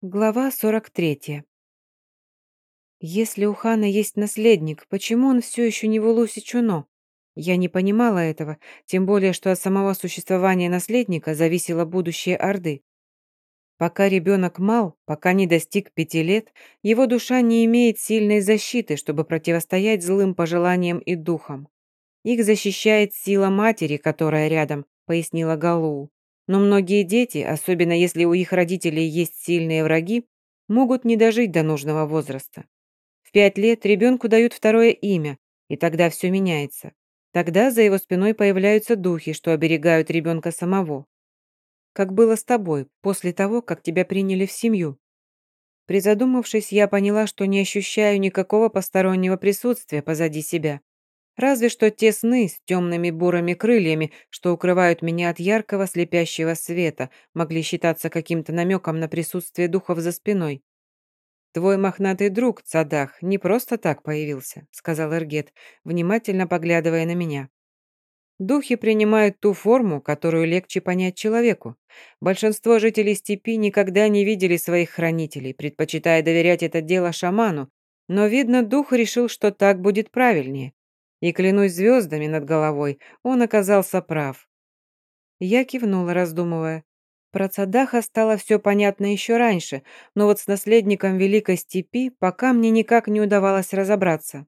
Глава 43. Если у хана есть наследник, почему он все еще не в Улусе Чуно? Я не понимала этого, тем более, что от самого существования наследника зависело будущее Орды. Пока ребенок мал, пока не достиг пяти лет, его душа не имеет сильной защиты, чтобы противостоять злым пожеланиям и духам. Их защищает сила матери, которая рядом, пояснила Галуу. Но многие дети, особенно если у их родителей есть сильные враги, могут не дожить до нужного возраста. В пять лет ребенку дают второе имя, и тогда все меняется. Тогда за его спиной появляются духи, что оберегают ребенка самого. Как было с тобой, после того, как тебя приняли в семью. Призадумавшись, я поняла, что не ощущаю никакого постороннего присутствия позади себя. Разве что те сны с темными бурыми крыльями, что укрывают меня от яркого слепящего света, могли считаться каким-то намеком на присутствие духов за спиной. «Твой мохнатый друг, Цадах, не просто так появился», — сказал Эргет, внимательно поглядывая на меня. Духи принимают ту форму, которую легче понять человеку. Большинство жителей степи никогда не видели своих хранителей, предпочитая доверять это дело шаману, но, видно, дух решил, что так будет правильнее. И, клянусь звездами над головой, он оказался прав. Я кивнула, раздумывая. Про Цадаха стало все понятно еще раньше, но вот с наследником Великой Степи пока мне никак не удавалось разобраться.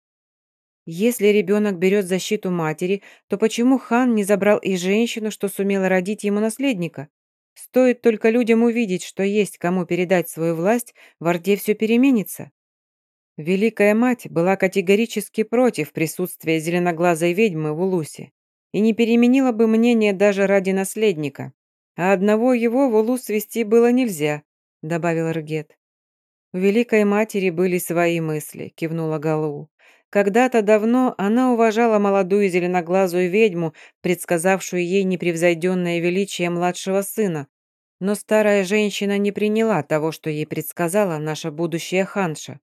Если ребенок берет защиту матери, то почему хан не забрал и женщину, что сумела родить ему наследника? Стоит только людям увидеть, что есть кому передать свою власть, в Орде все переменится. Великая мать была категорически против присутствия зеленоглазой ведьмы в Улусе и не переменила бы мнение даже ради наследника. А одного его в Улус вести было нельзя, добавил Ргет. У Великой Матери были свои мысли, кивнула Галу. Когда-то давно она уважала молодую зеленоглазую ведьму, предсказавшую ей непревзойденное величие младшего сына. Но старая женщина не приняла того, что ей предсказала наша будущая ханша.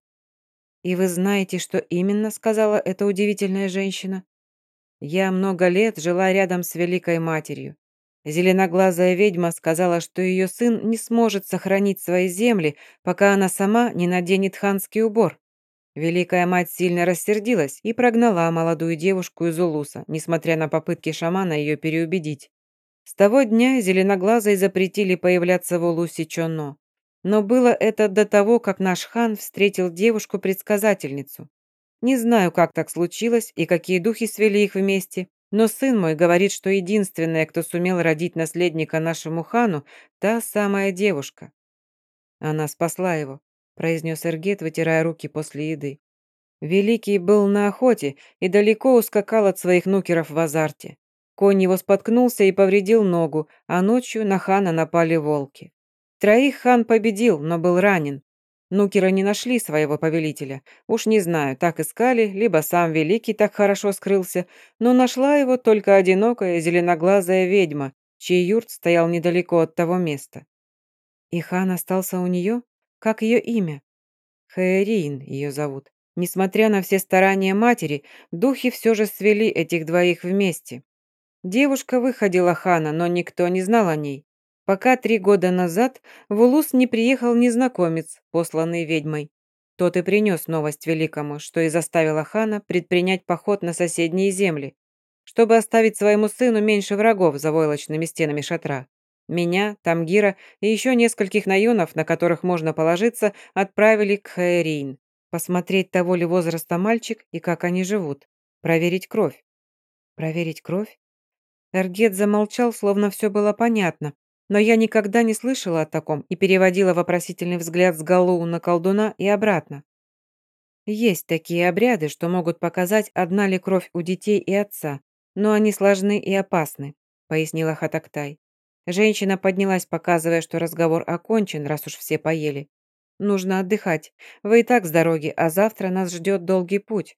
«И вы знаете, что именно?» — сказала эта удивительная женщина. «Я много лет жила рядом с Великой Матерью. Зеленоглазая ведьма сказала, что ее сын не сможет сохранить свои земли, пока она сама не наденет ханский убор. Великая мать сильно рассердилась и прогнала молодую девушку из Улуса, несмотря на попытки шамана ее переубедить. С того дня зеленоглазой запретили появляться в Улусе Чонно. Но было это до того, как наш хан встретил девушку-предсказательницу. Не знаю, как так случилось и какие духи свели их вместе, но сын мой говорит, что единственная, кто сумел родить наследника нашему хану, та самая девушка. Она спасла его, произнес Эргет, вытирая руки после еды. Великий был на охоте и далеко ускакал от своих нукеров в азарте. Конь его споткнулся и повредил ногу, а ночью на хана напали волки. Троих хан победил, но был ранен. Нукера не нашли своего повелителя. Уж не знаю, так искали, либо сам Великий так хорошо скрылся, но нашла его только одинокая зеленоглазая ведьма, чей юрт стоял недалеко от того места. И хан остался у нее? Как ее имя? Хаэрин ее зовут. Несмотря на все старания матери, духи все же свели этих двоих вместе. Девушка выходила хана, но никто не знал о ней пока три года назад в Улус не приехал незнакомец, посланный ведьмой. Тот и принес новость великому, что и заставило хана предпринять поход на соседние земли, чтобы оставить своему сыну меньше врагов за войлочными стенами шатра. Меня, Тамгира и еще нескольких наюнов, на которых можно положиться, отправили к Хаэрин. Посмотреть того ли возраста мальчик и как они живут. Проверить кровь. Проверить кровь? Эргет замолчал, словно все было понятно, но я никогда не слышала о таком и переводила вопросительный взгляд с Галу на колдуна и обратно. Есть такие обряды, что могут показать, одна ли кровь у детей и отца, но они сложны и опасны, пояснила Хатактай. Женщина поднялась, показывая, что разговор окончен, раз уж все поели. Нужно отдыхать. Вы и так с дороги, а завтра нас ждет долгий путь.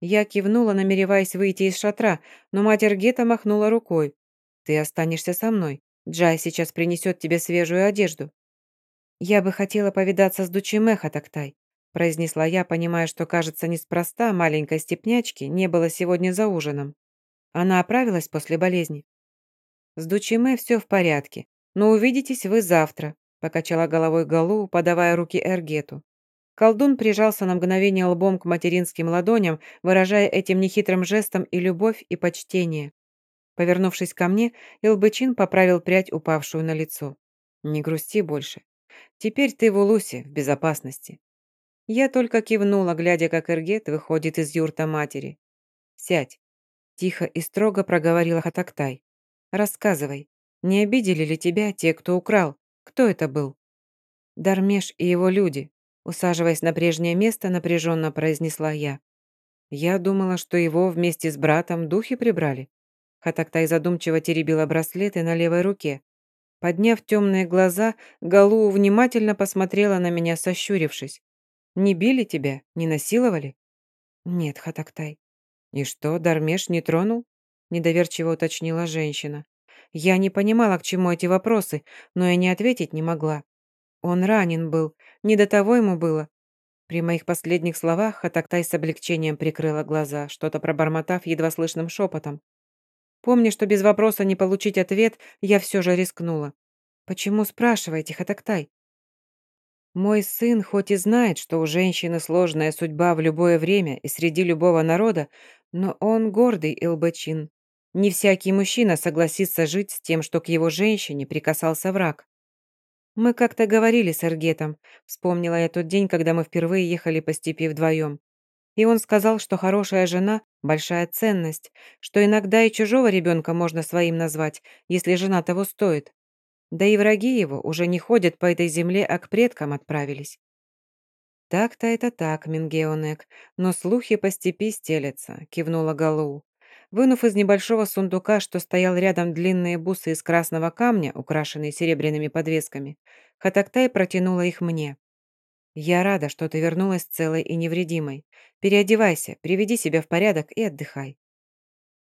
Я кивнула, намереваясь выйти из шатра, но мать Эргета махнула рукой. Ты останешься со мной. Джай сейчас принесет тебе свежую одежду». «Я бы хотела повидаться с Дучиме, Хатактай», произнесла я, понимая, что, кажется, неспроста маленькой степнячки не было сегодня за ужином. Она оправилась после болезни. «С Дучиме все в порядке, но увидитесь вы завтра», покачала головой Галу, подавая руки Эргету. Колдун прижался на мгновение лбом к материнским ладоням, выражая этим нехитрым жестом и любовь, и почтение. Повернувшись ко мне, Илбычин поправил прядь, упавшую на лицо. «Не грусти больше. Теперь ты в Улусе, в безопасности». Я только кивнула, глядя, как Эргет выходит из юрта матери. «Сядь», — тихо и строго проговорила Хатактай. «Рассказывай, не обидели ли тебя те, кто украл? Кто это был?» «Дармеш и его люди», Усаживаясь на прежнее место, напряженно произнесла я. Я думала, что его вместе с братом духи прибрали. Хатактай задумчиво теребила браслеты на левой руке. Подняв темные глаза, Галу внимательно посмотрела на меня, сощурившись. «Не били тебя? Не насиловали?» «Нет, Хатактай». «И что, Дармеш не тронул?» Недоверчиво уточнила женщина. Я не понимала, к чему эти вопросы, но и не ответить не могла. Он ранен был, не до того ему было. При моих последних словах Хатактай с облегчением прикрыла глаза, что-то пробормотав едва слышным шепотом. Помня, что без вопроса не получить ответ, я все же рискнула. «Почему спрашиваете, Хатактай?» Мой сын хоть и знает, что у женщины сложная судьба в любое время и среди любого народа, но он гордый Илбачин. Не всякий мужчина согласится жить с тем, что к его женщине прикасался враг. «Мы как-то говорили с Эргетом», — вспомнила я тот день, когда мы впервые ехали по степи вдвоем. И он сказал, что хорошая жена – большая ценность, что иногда и чужого ребенка можно своим назвать, если жена того стоит. Да и враги его уже не ходят по этой земле, а к предкам отправились. «Так-то это так, Мингеонек, но слухи по степи стелятся», – кивнула Галу. Вынув из небольшого сундука, что стоял рядом длинные бусы из красного камня, украшенные серебряными подвесками, Хатактай протянула их мне. «Я рада, что ты вернулась целой и невредимой. Переодевайся, приведи себя в порядок и отдыхай».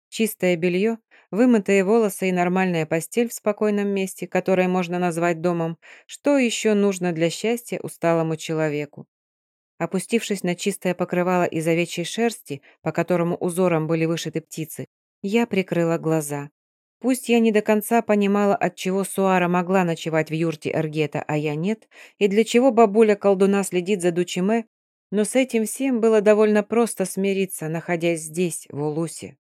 Чистое белье, вымытые волосы и нормальная постель в спокойном месте, которое можно назвать домом, что еще нужно для счастья усталому человеку? Опустившись на чистое покрывало из овечьей шерсти, по которому узором были вышиты птицы, я прикрыла глаза. Пусть я не до конца понимала, от чего Суара могла ночевать в юрте Эргета, а я нет, и для чего бабуля колдуна следит за Дучиме, но с этим всем было довольно просто смириться, находясь здесь, в Улусе.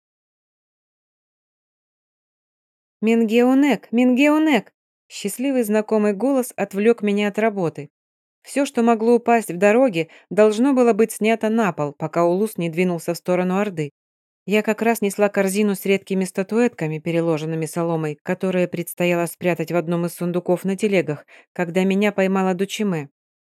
«Мингеонек! Мингеонек!» Счастливый знакомый голос отвлек меня от работы. Все, что могло упасть в дороге, должно было быть снято на пол, пока Улус не двинулся в сторону Орды. Я как раз несла корзину с редкими статуэтками, переложенными соломой, которые предстояло спрятать в одном из сундуков на телегах, когда меня поймала Дучиме.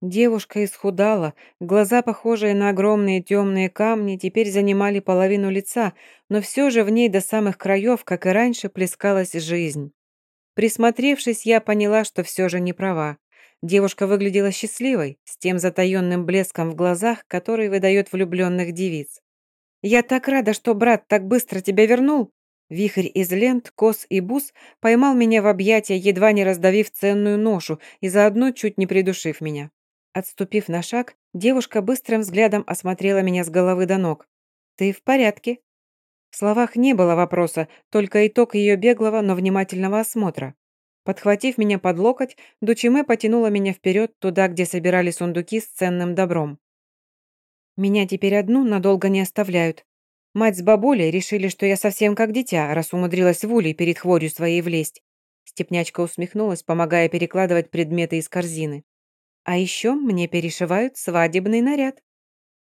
Девушка исхудала, глаза, похожие на огромные темные камни, теперь занимали половину лица, но все же в ней до самых краев, как и раньше, плескалась жизнь. Присмотревшись, я поняла, что все же не права. Девушка выглядела счастливой, с тем затаенным блеском в глазах, который выдает влюбленных девиц. «Я так рада, что брат так быстро тебя вернул!» Вихрь из лент, кос и бус поймал меня в объятия, едва не раздавив ценную ношу и заодно чуть не придушив меня. Отступив на шаг, девушка быстрым взглядом осмотрела меня с головы до ног. «Ты в порядке?» В словах не было вопроса, только итог ее беглого, но внимательного осмотра. Подхватив меня под локоть, Дучиме потянула меня вперед туда, где собирали сундуки с ценным добром. Меня теперь одну надолго не оставляют. Мать с бабулей решили, что я совсем как дитя, раз умудрилась в улей перед хворью своей влезть. Степнячка усмехнулась, помогая перекладывать предметы из корзины. А еще мне перешивают свадебный наряд.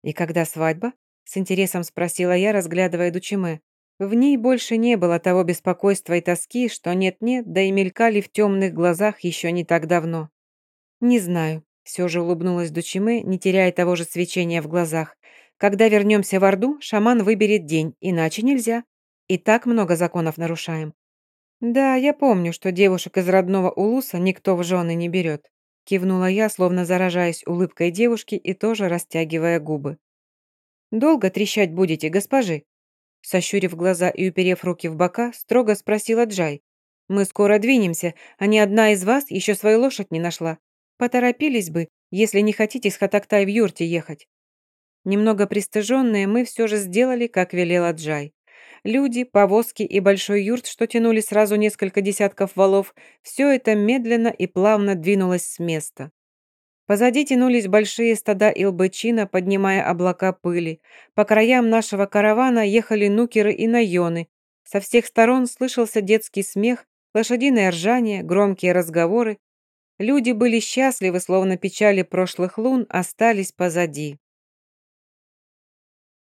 И когда свадьба? С интересом спросила я, разглядывая Дучиме. В ней больше не было того беспокойства и тоски, что нет-нет, да и мелькали в темных глазах еще не так давно. «Не знаю», — все же улыбнулась Дучиме, не теряя того же свечения в глазах. «Когда вернемся в Орду, шаман выберет день, иначе нельзя. И так много законов нарушаем». «Да, я помню, что девушек из родного Улуса никто в жены не берет», кивнула я, словно заражаясь улыбкой девушки и тоже растягивая губы. «Долго трещать будете, госпожи?» Сощурив глаза и уперев руки в бока, строго спросила Джай. «Мы скоро двинемся, а ни одна из вас еще свою лошадь не нашла. Поторопились бы, если не хотите с Хатактай в юрте ехать». Немного пристыженные, мы все же сделали, как велела Джай. Люди, повозки и большой юрт, что тянули сразу несколько десятков валов, все это медленно и плавно двинулось с места. Позади тянулись большие стада илбычина, поднимая облака пыли. По краям нашего каравана ехали нукеры и наёны. Со всех сторон слышался детский смех, лошадиное ржание, громкие разговоры. Люди были счастливы, словно печали прошлых лун остались позади.